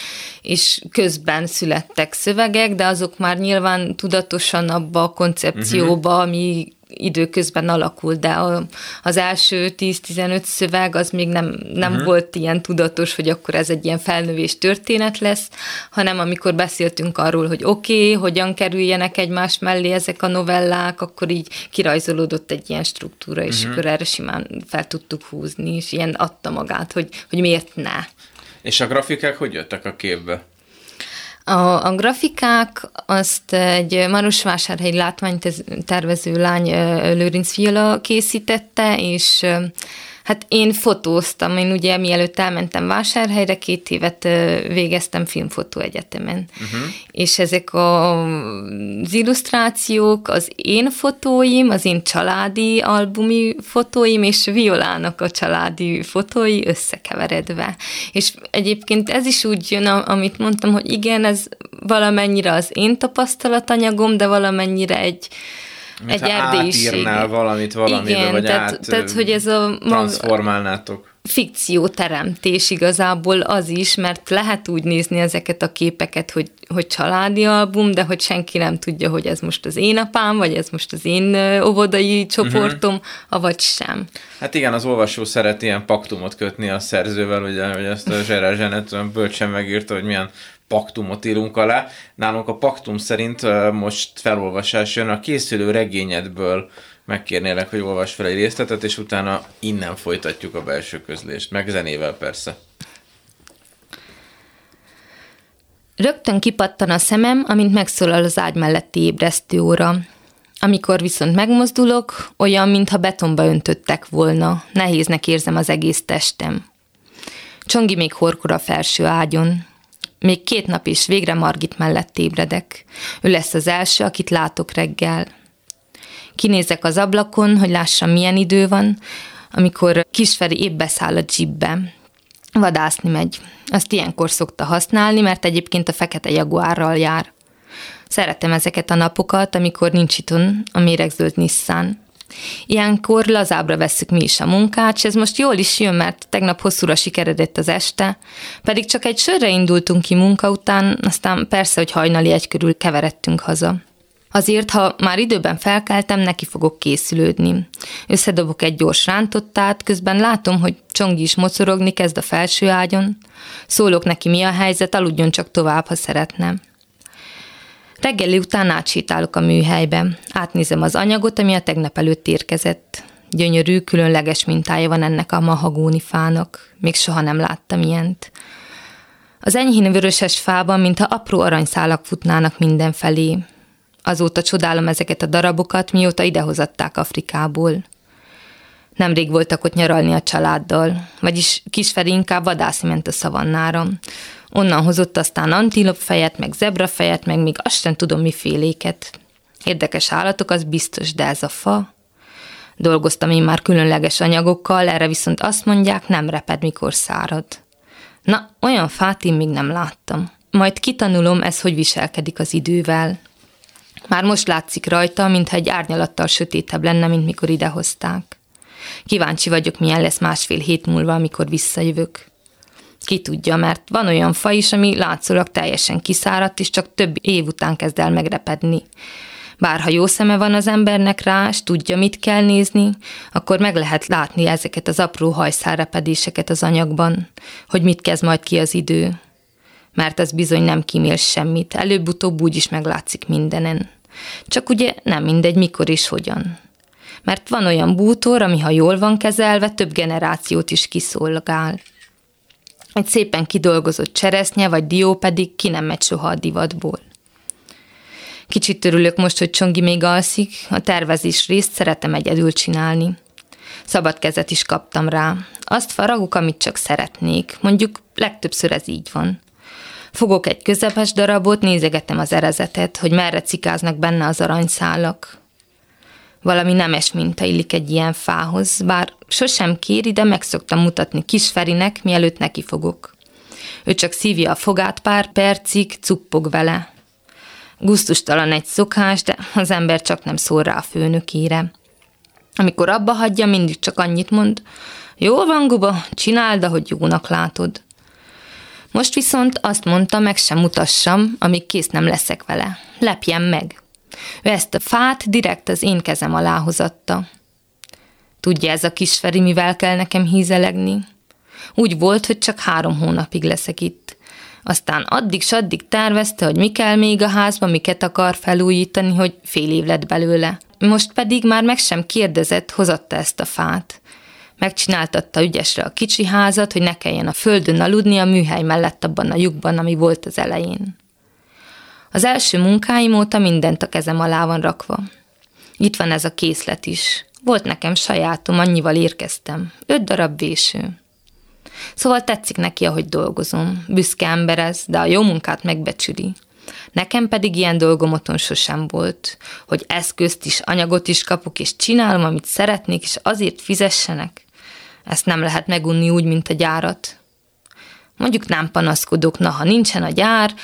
[SPEAKER 2] és közben születtek szövegek, de azok már nyilván tudatosan abba a koncepcióba, uh-huh. ami időközben alakult, de a, az első 10-15 szöveg az még nem, nem uh-huh. volt ilyen tudatos, hogy akkor ez egy ilyen felnövés történet lesz, hanem amikor beszéltünk arról, hogy oké, okay, hogyan kerüljenek egymás mellé ezek a novellák, akkor így kirajzolódott egy ilyen struktúra, és uh-huh. akkor erre simán fel tudtuk húzni, és ilyen adta magát, hogy, hogy miért ne.
[SPEAKER 1] És a grafikák hogy jöttek a képbe?
[SPEAKER 2] A, a grafikák azt egy Marosvásárhelyi látványtervező lány Lőrinc Fiola készítette, és Hát én fotóztam, én ugye mielőtt elmentem vásárhelyre, két évet végeztem filmfotó egyetemen. Uh-huh. És ezek a, az illusztrációk, az én fotóim, az én családi albumi fotóim, és Violának a családi fotói összekeveredve. És egyébként ez is úgy jön, amit mondtam, hogy igen, ez valamennyire az én tapasztalatanyagom, de valamennyire egy
[SPEAKER 1] egy erdélyiség. valamit valamibe, Igen, vagy tehát, át, tehát, hogy ez a transformálnátok.
[SPEAKER 2] Fikció teremtés igazából az is, mert lehet úgy nézni ezeket a képeket, hogy, hogy családi album, de hogy senki nem tudja, hogy ez most az én apám, vagy ez most az én óvodai csoportom, uh-huh. avagy sem.
[SPEAKER 1] Hát igen, az olvasó szeret ilyen paktumot kötni a szerzővel, ugye, hogy ezt a Gerard Zsenet bölcsen megírta, hogy milyen paktumot írunk alá. Nálunk a paktum szerint most felolvasás jön a készülő regényedből megkérnélek, hogy olvas fel egy részletet, és utána innen folytatjuk a belső közlést, meg zenével persze.
[SPEAKER 2] Rögtön kipattan a szemem, amint megszólal az ágy melletti ébresztő óra. Amikor viszont megmozdulok, olyan, mintha betonba öntöttek volna. Nehéznek érzem az egész testem. Csongi még horkor a felső ágyon. Még két nap is végre Margit mellett ébredek. Ő lesz az első, akit látok reggel. Kinézek az ablakon, hogy lássam, milyen idő van, amikor Kisferi épp beszáll a jeepbe. Vadászni megy. Azt ilyenkor szokta használni, mert egyébként a fekete jaguárral jár. Szeretem ezeket a napokat, amikor nincs itthon a méregzöld Nissan. Ilyenkor lazábra vesszük mi is a munkát, és ez most jól is jön, mert tegnap hosszúra sikeredett az este, pedig csak egy sörre indultunk ki munka után, aztán persze, hogy hajnali egy körül keveredtünk haza. Azért, ha már időben felkeltem, neki fogok készülődni. Összedobok egy gyors rántottát, közben látom, hogy Csongi is mocorogni kezd a felső ágyon. Szólok neki, mi a helyzet, aludjon csak tovább, ha szeretne. Reggeli után átsétálok a műhelybe. Átnézem az anyagot, ami a tegnap előtt érkezett. Gyönyörű, különleges mintája van ennek a mahagóni fának. Még soha nem láttam ilyent. Az enyhén vöröses fában, mintha apró aranyszálak futnának mindenfelé. Azóta csodálom ezeket a darabokat, mióta idehozatták Afrikából. Nemrég voltak ott nyaralni a családdal, vagyis kisferi inkább vadászni ment a szavannára. Onnan hozott aztán antilop fejet, meg zebra fejet, meg még azt sem tudom miféléket. Érdekes állatok, az biztos, de ez a fa. Dolgoztam én már különleges anyagokkal, erre viszont azt mondják, nem reped, mikor szárad. Na, olyan fát én még nem láttam. Majd kitanulom, ez hogy viselkedik az idővel. Már most látszik rajta, mintha egy árnyalattal sötétebb lenne, mint mikor idehozták. Kíváncsi vagyok, milyen lesz másfél hét múlva, amikor visszajövök. Ki tudja, mert van olyan fa is, ami látszólag teljesen kiszáradt, és csak több év után kezd el megrepedni. Bár ha jó szeme van az embernek rá, és tudja, mit kell nézni, akkor meg lehet látni ezeket az apró hajszárrepedéseket az anyagban, hogy mit kezd majd ki az idő. Mert ez bizony nem kímél semmit, előbb-utóbb úgy is meglátszik mindenen. Csak ugye nem mindegy, mikor és hogyan. Mert van olyan bútor, ami ha jól van kezelve, több generációt is kiszolgál. Egy szépen kidolgozott cseresznye vagy dió pedig ki nem megy soha a divatból. Kicsit örülök most, hogy Csongi még alszik, a tervezés részt szeretem egyedül csinálni. Szabad kezet is kaptam rá. Azt faragok, amit csak szeretnék. Mondjuk legtöbbször ez így van. Fogok egy közepes darabot, nézegetem az erezetet, hogy merre cikáznak benne az aranyszálak. Valami nemes minta illik egy ilyen fához, bár sosem kéri, de meg szoktam mutatni kisferinek, mielőtt neki fogok. Ő csak szívja a fogát pár percig, cuppog vele. Gusztustalan egy szokás, de az ember csak nem szól rá a főnökére. Amikor abba hagyja, mindig csak annyit mond, jó van, Guba, csináld, ahogy jónak látod. Most viszont azt mondta, meg sem mutassam, amíg kész nem leszek vele. Lepjen meg. Ő ezt a fát direkt az én kezem alá hozatta. Tudja ez a kisferi, mivel kell nekem hízelegni? Úgy volt, hogy csak három hónapig leszek itt. Aztán addig s addig tervezte, hogy mi kell még a házba, miket akar felújítani, hogy fél év lett belőle. Most pedig már meg sem kérdezett, hozatta ezt a fát. Megcsináltatta ügyesre a kicsi házat, hogy ne kelljen a földön aludni a műhely mellett abban a lyukban, ami volt az elején.
[SPEAKER 5] Az első munkáim óta mindent a kezem alá van rakva. Itt van ez a készlet is. Volt nekem sajátom, annyival érkeztem. Öt darab véső. Szóval tetszik neki, ahogy dolgozom. Büszke ember ez, de a jó munkát megbecsüli. Nekem pedig ilyen dolgom otthon sosem volt, hogy eszközt is, anyagot is kapok, és csinálom, amit szeretnék, és azért fizessenek. Ezt nem lehet megunni úgy, mint a gyárat. Mondjuk nem panaszkodok, na ha nincsen a gyár,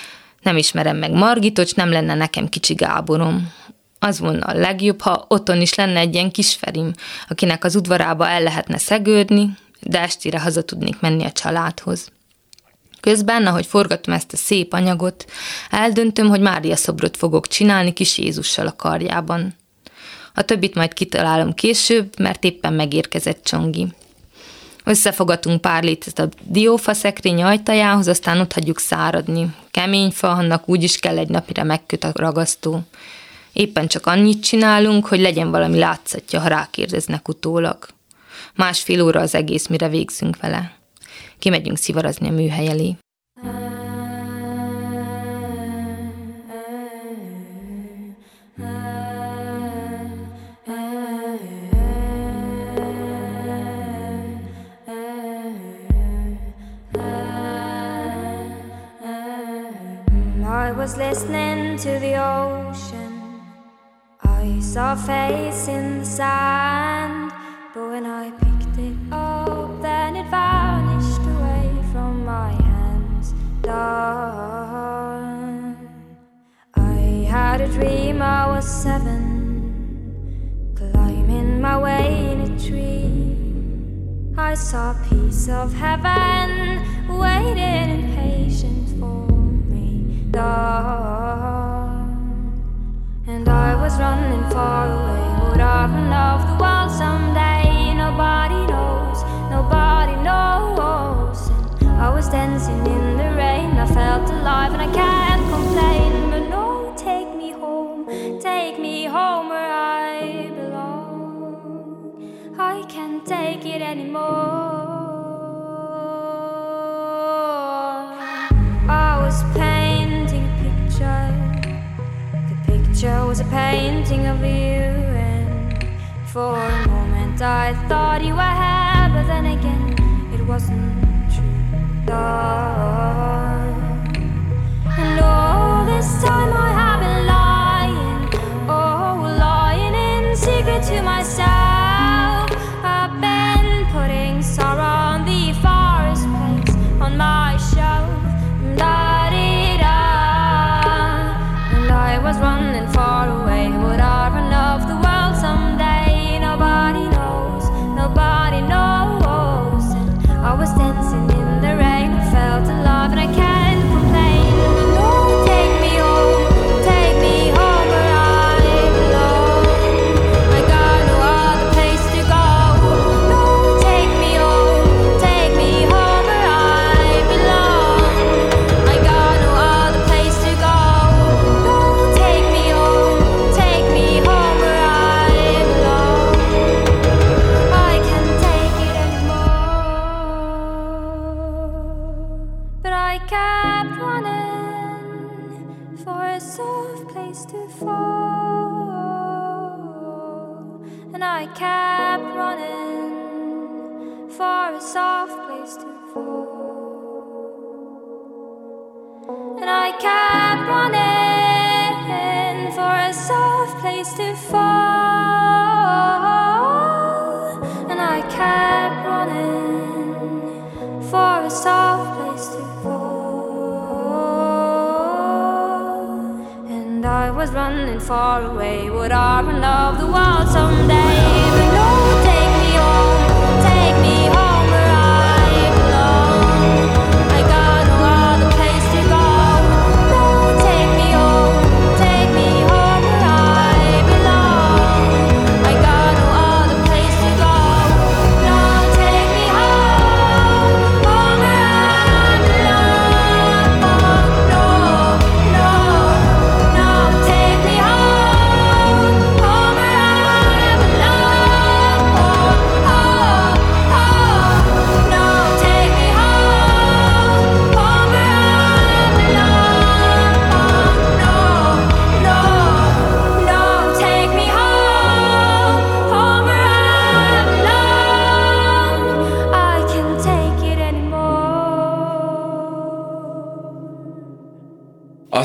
[SPEAKER 5] nem ismerem meg Margitot, nem lenne nekem kicsi Gáborom. Az volna a legjobb, ha otthon is lenne egy ilyen kisferim, akinek az udvarába el lehetne szegődni, de estére haza tudnék menni a családhoz. Közben, ahogy forgatom ezt a szép anyagot, eldöntöm, hogy Mária szobrot fogok csinálni kis Jézussal a karjában. A többit majd kitalálom később, mert éppen megérkezett Csongi. Összefogatunk pár létet a diófa szekrény ajtajához, aztán ott hagyjuk száradni. Kemény fa, annak úgyis kell egy napira megköt a ragasztó. Éppen csak annyit csinálunk, hogy legyen valami látszatja, ha rákérdeznek utólag. Másfél óra az egész, mire végzünk vele. Kimegyünk szivarazni a műhely elé. I was listening to the ocean. I saw a face in the sand, but when I picked it up, then it vanished away from my hands. Done. I had a dream I was seven, climbing my way in a tree. I saw a piece of heaven waiting in and I was running far away. Would I run off the world someday? Nobody knows, nobody knows. And I was dancing in the rain. I felt alive and I can't complain. But no, take me home, take me home where I belong. I can't take it anymore. Picture was a painting of you, and for a moment I thought you were here, but then again it wasn't true. And all this time I have been lying, oh, lying in secret to myself. I kept running for a soft place to fall. And I kept running for a soft place to fall. And I kept far away. Would I run off the world someday?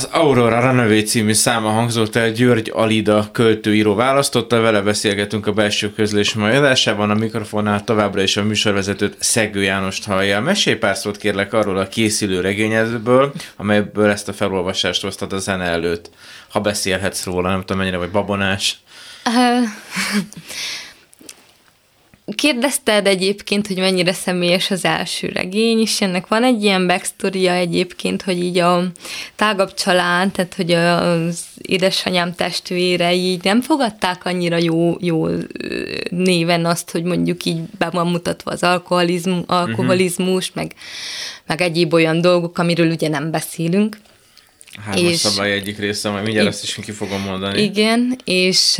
[SPEAKER 1] Az Aurora Runaway című száma hangzott el György Alida költőíró választotta, vele beszélgetünk a belső közlés mai adásában, a mikrofonnál továbbra is a műsorvezetőt Szegő Jánost hallja. Mesélj pár szót kérlek arról a készülő regényedből, amelyből ezt a felolvasást hoztad a zene előtt. Ha beszélhetsz róla, nem tudom mennyire vagy babonás.
[SPEAKER 2] Kérdezted egyébként, hogy mennyire személyes az első regény, és ennek van egy ilyen backstory egyébként, hogy így a tágabb család, tehát hogy az édesanyám testvére így nem fogadták annyira jó, jó néven azt, hogy mondjuk így be van mutatva az alkoholizm, alkoholizmus, uh-huh. meg, meg egyéb olyan dolgok, amiről ugye nem beszélünk.
[SPEAKER 1] Hármas és, szabály egyik része, majd mindjárt ezt is ki fogom mondani.
[SPEAKER 2] Igen, és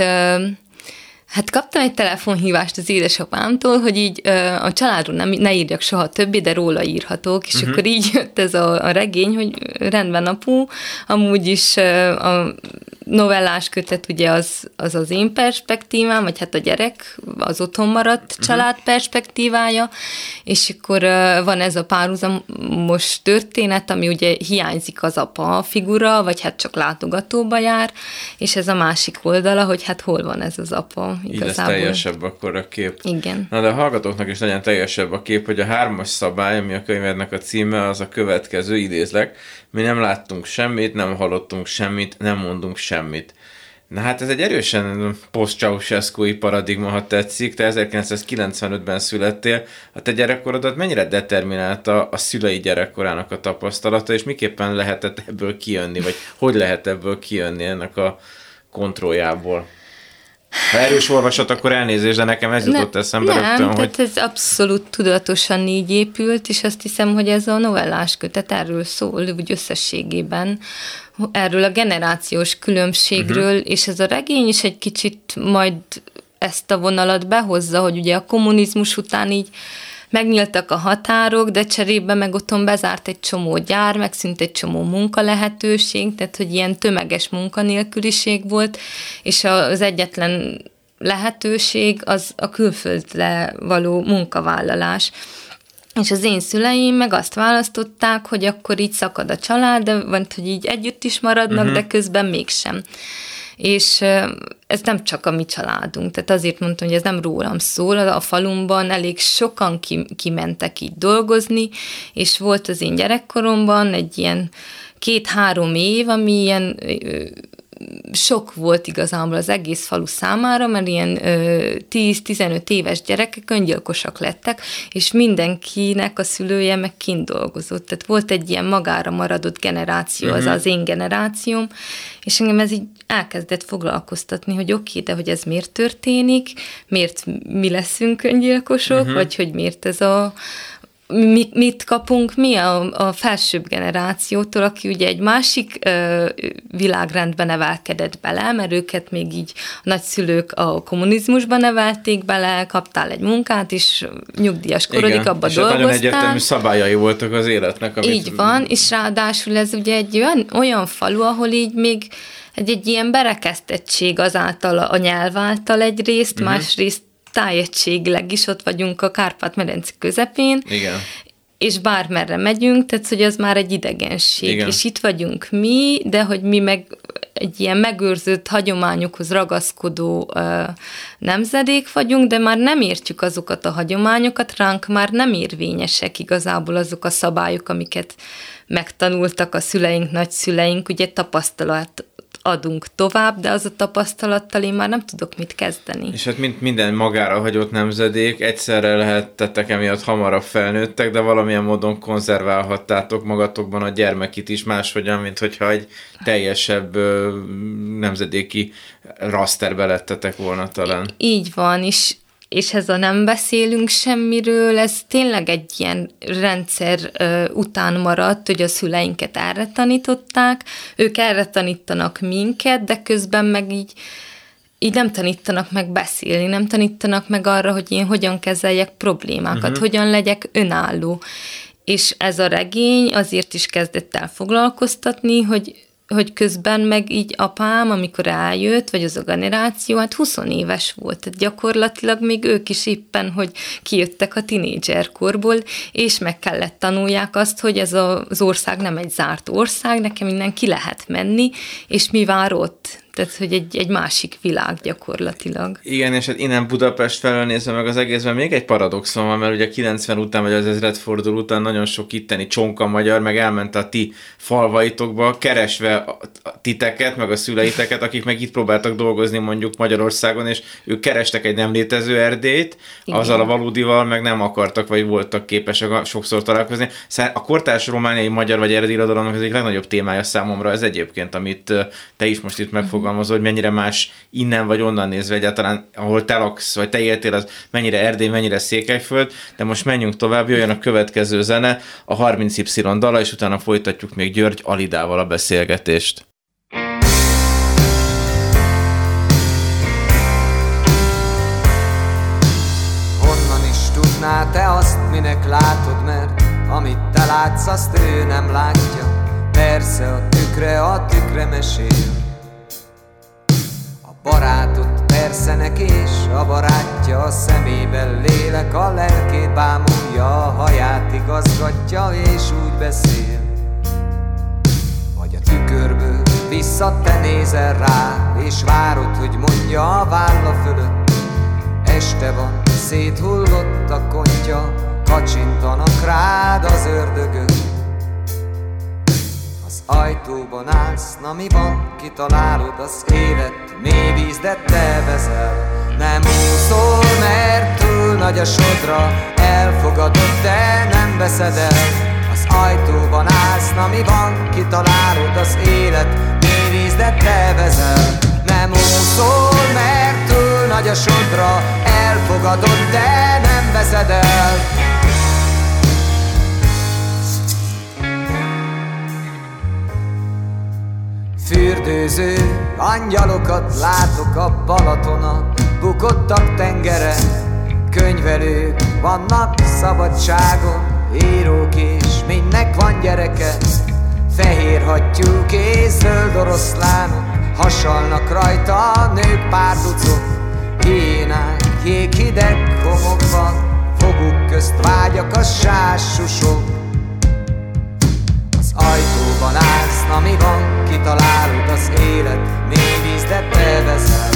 [SPEAKER 2] Hát kaptam egy telefonhívást az édesapámtól, hogy így a családról nem, ne írjak soha többé, de róla írhatok, és uh-huh. akkor így jött ez a, a regény, hogy rendben apu, amúgy is a novellás kötet ugye az, az az én perspektívám, vagy hát a gyerek, az otthon maradt uh-huh. család perspektívája, és akkor van ez a párhuzamos történet, ami ugye hiányzik az apa figura, vagy hát csak látogatóba jár, és ez a másik oldala, hogy hát hol van ez az apa
[SPEAKER 1] igazából. Így lesz teljesebb akkor a kép.
[SPEAKER 2] Igen.
[SPEAKER 1] Na de a hallgatóknak is legyen teljesebb a kép, hogy a hármas szabály, ami a könyvednek a címe, az a következő, idézlek, mi nem láttunk semmit, nem hallottunk semmit, nem mondunk semmit. Na hát ez egy erősen post paradigma, ha tetszik. Te 1995-ben születtél. A te gyerekkorodat mennyire determinálta a szülei gyerekkorának a tapasztalata, és miképpen lehetett ebből kijönni, vagy hogy lehet ebből kijönni ennek a kontrolljából? Ha erős olvasat, akkor elnézést, de nekem ez jutott ne, eszembe
[SPEAKER 2] nem,
[SPEAKER 1] rögtön,
[SPEAKER 2] tehát hogy... ez abszolút tudatosan így épült, és azt hiszem, hogy ez a novellás kötet erről szól, úgy összességében, erről a generációs különbségről, uh-huh. és ez a regény is egy kicsit majd ezt a vonalat behozza, hogy ugye a kommunizmus után így megnyíltak a határok, de cserébe meg otthon bezárt egy csomó gyár, megszűnt egy csomó munkalehetőség, tehát hogy ilyen tömeges munkanélküliség volt, és az egyetlen lehetőség az a külföldre való munkavállalás. És az én szüleim meg azt választották, hogy akkor így szakad a család, de vagy hogy így együtt is maradnak, uh-huh. de közben mégsem és ez nem csak a mi családunk, tehát azért mondtam, hogy ez nem rólam szól, a falumban elég sokan ki, kimentek így dolgozni, és volt az én gyerekkoromban egy ilyen két-három év, ami ilyen sok volt igazából az egész falu számára, mert ilyen 10-15 éves gyerekek öngyilkosak lettek, és mindenkinek a szülője meg kint dolgozott. Tehát volt egy ilyen magára maradott generáció, uh-huh. az mhm. az én generációm, és engem ez így elkezdett foglalkoztatni, hogy oké, okay, de hogy ez miért történik, miért mi leszünk öngyilkosok, uh-huh. vagy hogy miért ez a mi, mit kapunk mi a, a felsőbb generációtól, aki ugye egy másik ö, világrendbe nevelkedett bele, mert őket még így a nagyszülők a kommunizmusba nevelték bele, kaptál egy munkát, és nyugdíjas korodik, Igen, abba és dolgoztál.
[SPEAKER 1] nagyon egyértelmű szabályai voltak az életnek.
[SPEAKER 2] Amit... Így van, és ráadásul ez ugye egy olyan, olyan falu, ahol így még egy, egy ilyen berekesztettség azáltal, a nyelv által egyrészt, uh-huh. másrészt tájegységileg is ott vagyunk a Kárpát-medence közepén,
[SPEAKER 1] Igen.
[SPEAKER 2] és bármerre megyünk, tehát hogy az már egy idegenség, Igen. és itt vagyunk mi, de hogy mi meg egy ilyen megőrzött hagyományokhoz ragaszkodó ö, nemzedék vagyunk, de már nem értjük azokat a hagyományokat, ránk már nem érvényesek igazából azok a szabályok, amiket megtanultak a szüleink, nagyszüleink, ugye tapasztalat adunk tovább, de az a tapasztalattal én már nem tudok mit kezdeni.
[SPEAKER 1] És hát mint minden magára hagyott nemzedék, egyszerre lehettettek emiatt hamarabb felnőttek, de valamilyen módon konzerválhattátok magatokban a gyermekit is máshogyan, mint hogyha egy teljesebb nemzedéki rasterbe lettetek volna talán.
[SPEAKER 2] Így van, és és ez a nem beszélünk semmiről, ez tényleg egy ilyen rendszer ö, után maradt, hogy a szüleinket erre tanították, ők erre tanítanak minket, de közben meg így így nem tanítanak meg beszélni, nem tanítanak meg arra, hogy én hogyan kezeljek problémákat, uh-huh. hogyan legyek önálló. És ez a regény azért is kezdett el foglalkoztatni, hogy hogy közben meg így apám, amikor eljött, vagy az a generáció, hát 20 éves volt, tehát gyakorlatilag még ők is éppen, hogy kijöttek a tinédzserkorból, és meg kellett tanulják azt, hogy ez az ország nem egy zárt ország, nekem innen ki lehet menni, és mi vár ott. Tehát, hogy egy, egy másik világ gyakorlatilag.
[SPEAKER 1] Igen, és hát innen Budapest felől nézve meg az egészben még egy paradoxon van, mert ugye 90 után, vagy az ezredforduló után nagyon sok itteni csonka magyar, meg elment a ti falvaitokba, keresve a titeket, meg a szüleiteket, akik meg itt próbáltak dolgozni mondjuk Magyarországon, és ők kerestek egy nem létező erdét, Igen. azzal a valódival meg nem akartak, vagy voltak képesek sokszor találkozni. Szóval a kortárs romániai magyar vagy eredeti irodalomnak az egyik legnagyobb témája számomra ez egyébként, amit te is most itt megfog megfogalmazol, hogy mennyire más innen vagy onnan nézve egyáltalán, ahol te laksz, vagy te éltél, az mennyire Erdély, mennyire Székelyföld, de most menjünk tovább, jöjjön a következő zene, a 30Y dala, és utána folytatjuk még György Alidával a beszélgetést.
[SPEAKER 6] Honnan is tudná te azt, minek látod, mert amit te látsz, azt ő nem látja. Persze a tükre, a tükre mesél Barátot persze neki is, a barátja a szemében lélek, a lelkét bámulja, a haját igazgatja és úgy beszél. Vagy a tükörből vissza te nézel rá, és várod, hogy mondja a válla fölött. Este van, széthullott a kontya, kacsintanak rád az ördögök ajtóban állsz, na mi van, kitalálod az élet, mély víz, de te vezel. Nem úszol, mert túl nagy a sodra, elfogadod, de nem veszed el. Az ajtóban állsz, na mi van, kitalálod az élet, mély víz, de te vezel. Nem úszol, mert túl nagy a sodra, elfogadod, de nem veszed el. Fürdőző angyalokat látok a Balatona Bukottak tengere, könyvelők vannak szabadságon Írók és mindnek van gyereke. Fehér hattyúk és zöld oroszlánok Hasalnak rajta a nők pár ducok Hiénák jéghideg homokban Foguk közt vágyak a sás susok Az ajtóban állsz, na mi van? kitalálod az élet Mély víz, de te veszel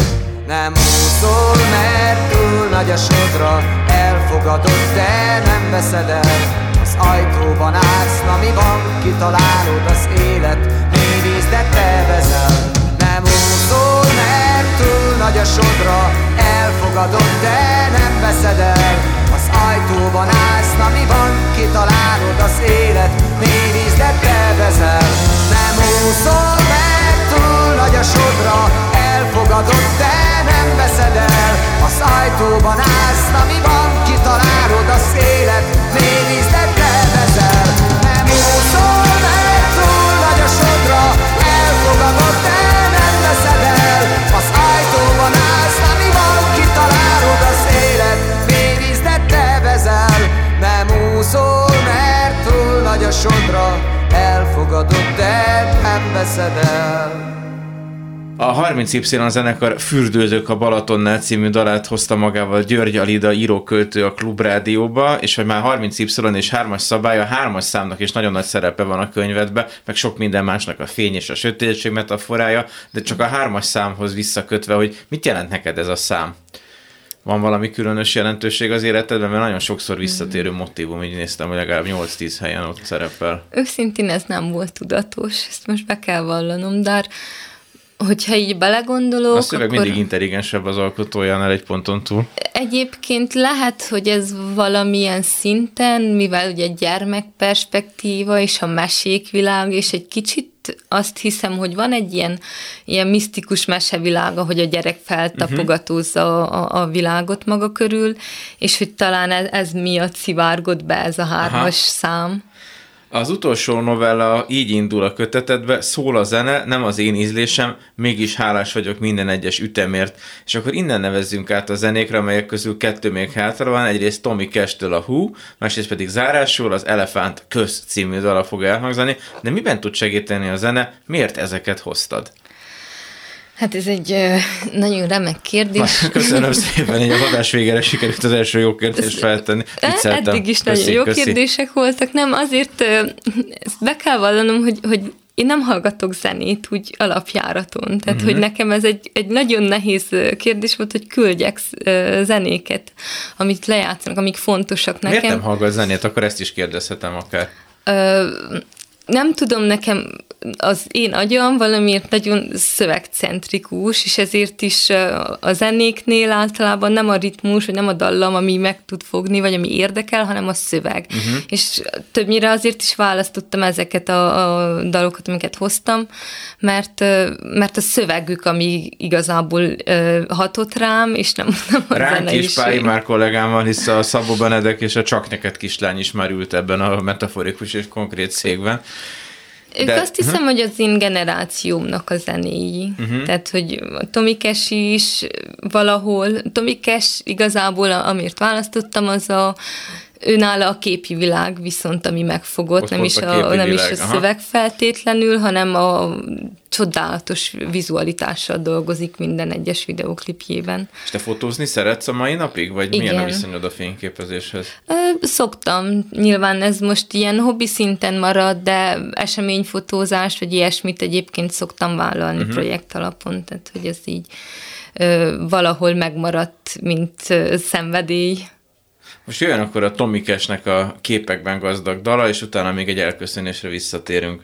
[SPEAKER 6] Nem úszol, mert túl nagy a sodra Elfogadod, de nem veszed el. Az ajtóban állsz, na mi van, kitalálod az élet Mély víz, de te veszel Nem úszol, mert túl nagy a sodra Elfogadod, de nem veszed el ajtóban állsz, na mi van, kitalálod az élet de te veszel Nem úszol, nagy a sodra Elfogadod, de nem veszed el. Az ajtóban állsz, na mi van, kitalálod a szélet Mély de te vezel Nem úszol, mert túl nagy a sodra Elfogadod, a
[SPEAKER 1] 30Y zenekar Fürdőzők a Balatonnál című dalát hozta magával György Alida íróköltő a Klubrádióba, és hogy már 30Y és 3-as szabály, a 3-as számnak is nagyon nagy szerepe van a könyvedben, meg sok minden másnak a fény és a sötétség metaforája, de csak a 3-as számhoz visszakötve, hogy mit jelent neked ez a szám? Van valami különös jelentőség az életedben, mert nagyon sokszor visszatérő motivum, így néztem, hogy legalább 8-10 helyen ott szerepel.
[SPEAKER 2] Őszintén ez nem volt tudatos, ezt most be kell vallanom, de Hogyha így belegondolok...
[SPEAKER 1] A szöveg akkor... mindig intelligensebb az alkotójánál egy ponton túl.
[SPEAKER 2] Egyébként lehet, hogy ez valamilyen szinten, mivel ugye gyermekperspektíva és a mesékvilág, és egy kicsit azt hiszem, hogy van egy ilyen, ilyen misztikus mesevilága, hogy a gyerek feltapogatózza a, a világot maga körül, és hogy talán ez, ez miatt szivárgott be ez a hármas Aha. szám.
[SPEAKER 1] Az utolsó novella így indul a kötetedbe, szól a zene, nem az én ízlésem, mégis hálás vagyok minden egyes ütemért. És akkor innen nevezzünk át a zenékre, amelyek közül kettő még hátra van. Egyrészt Tommy Cash-től a Who, másrészt pedig zárásul az Elefánt Köz című dala fog elhangzani. De miben tud segíteni a zene? Miért ezeket hoztad?
[SPEAKER 2] Hát ez egy nagyon remek kérdés.
[SPEAKER 1] Köszönöm szépen, hogy a adás végére sikerült az első jó kérdést feltenni.
[SPEAKER 2] Vicceltem. Eddig is köszi, nagyon jó köszi. kérdések voltak. Nem, azért ezt be kell vallanom, hogy, hogy én nem hallgatok zenét úgy alapjáraton. Tehát, uh-huh. hogy mhm. nekem ez egy, egy nagyon nehéz kérdés volt, hogy küldjek zenéket, amit lejátszanak, amik fontosak nekem.
[SPEAKER 1] Miért nem hallgat zenét? Akkor ezt is kérdezhetem akár.
[SPEAKER 2] Ö, nem tudom, nekem az én agyam valamiért nagyon szövegcentrikus, és ezért is a zenéknél általában nem a ritmus, vagy nem a dallam, ami meg tud fogni, vagy ami érdekel, hanem a szöveg. Uh-huh. És többnyire azért is választottam ezeket a, a dalokat, amiket hoztam, mert, mert a szövegük, ami igazából hatott rám, és nem, nem a
[SPEAKER 1] Ránk is. Pályi már kollégám van, hisz a Szabó Benedek és a Csak neked kislány is már ült ebben a metaforikus és konkrét szégben.
[SPEAKER 2] Ők De, azt hiszem, uh-huh. hogy az én generációmnak a zenéi. Uh-huh. Tehát, hogy Tomi Cash is valahol, Tomi Cash igazából, amit választottam, az a önálló a képi világ, viszont ami megfogott, Ott nem, is a, a nem is a szöveg feltétlenül, hanem a csodálatos vizualitással dolgozik minden egyes videoklipjében.
[SPEAKER 1] És te fotózni szeretsz a mai napig, vagy Igen. milyen a viszonyod a fényképezéshez?
[SPEAKER 2] Szoktam. Nyilván ez most ilyen hobbi szinten marad, de eseményfotózást, vagy ilyesmit egyébként szoktam vállalni uh-huh. projekt alapon, tehát hogy ez így valahol megmaradt, mint szenvedély.
[SPEAKER 1] Most jön akkor a Tomikesnek a képekben gazdag dala, és utána még egy elköszönésre visszatérünk.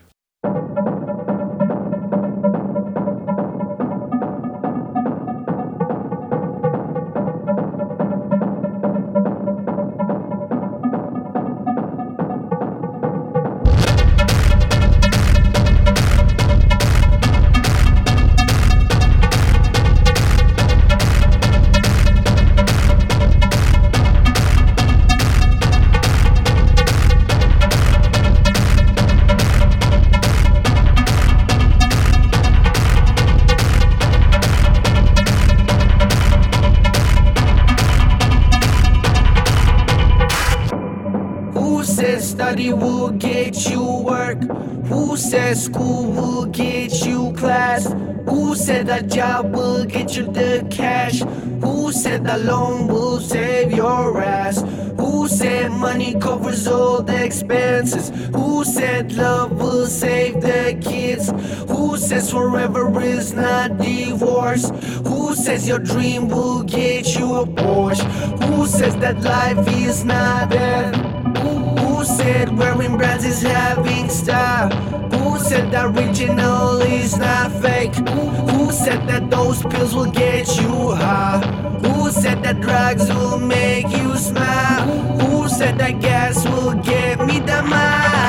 [SPEAKER 7] Forever is not divorce? Who says your dream will get you a Porsche? Who says that life is not death? Who said wearing brands is having style? Who said that original is not fake? Who said that those pills will get you high? Who said that drugs will make you smile? Who said that gas will get me the miles?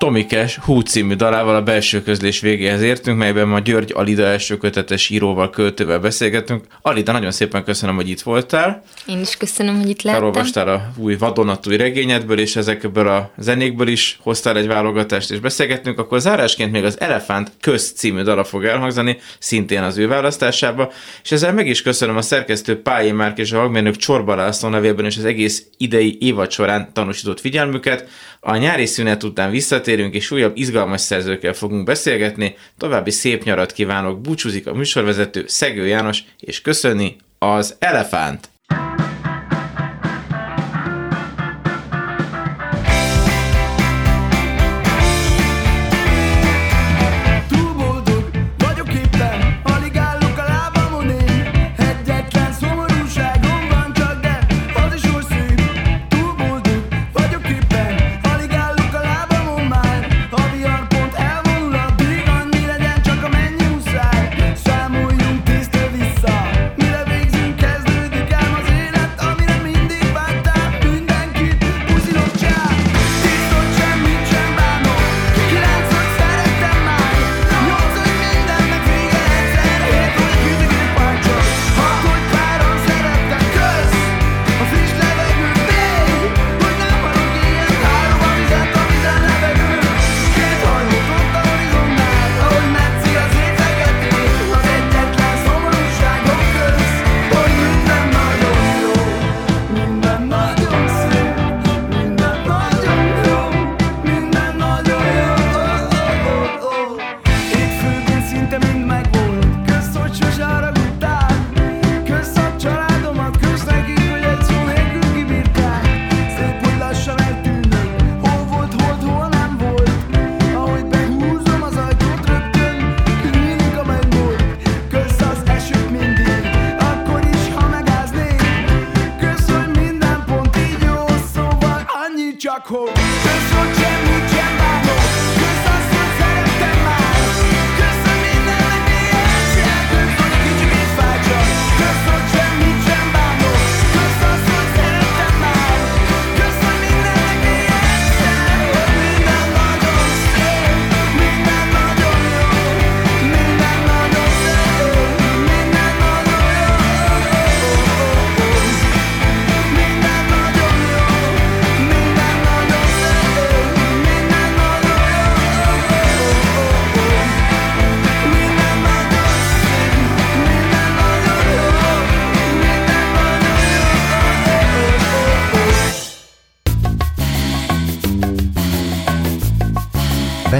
[SPEAKER 8] Tomikes Hú című dalával a belső közlés végéhez értünk, melyben ma György Alida első kötetes íróval, költővel beszélgetünk. Alida, nagyon szépen köszönöm, hogy itt voltál.
[SPEAKER 2] Én is köszönöm, hogy itt lehettem.
[SPEAKER 8] Elolvastál a új vadonatúj regényedből, és ezekből a zenékből is hoztál egy válogatást, és beszélgettünk. Akkor zárásként még az Elefánt köz című dala fog elhangzani, szintén az ő választásába. És ezzel meg is köszönöm a szerkesztő Pályi Márk és a hangmérnök Csorba László nevében és az egész idei évad során tanúsított figyelmüket. A nyári szünet után visszatérünk, és újabb izgalmas szerzőkkel fogunk beszélgetni. További szép nyarat kívánok, búcsúzik a műsorvezető Szegő János, és köszöni az Elefánt!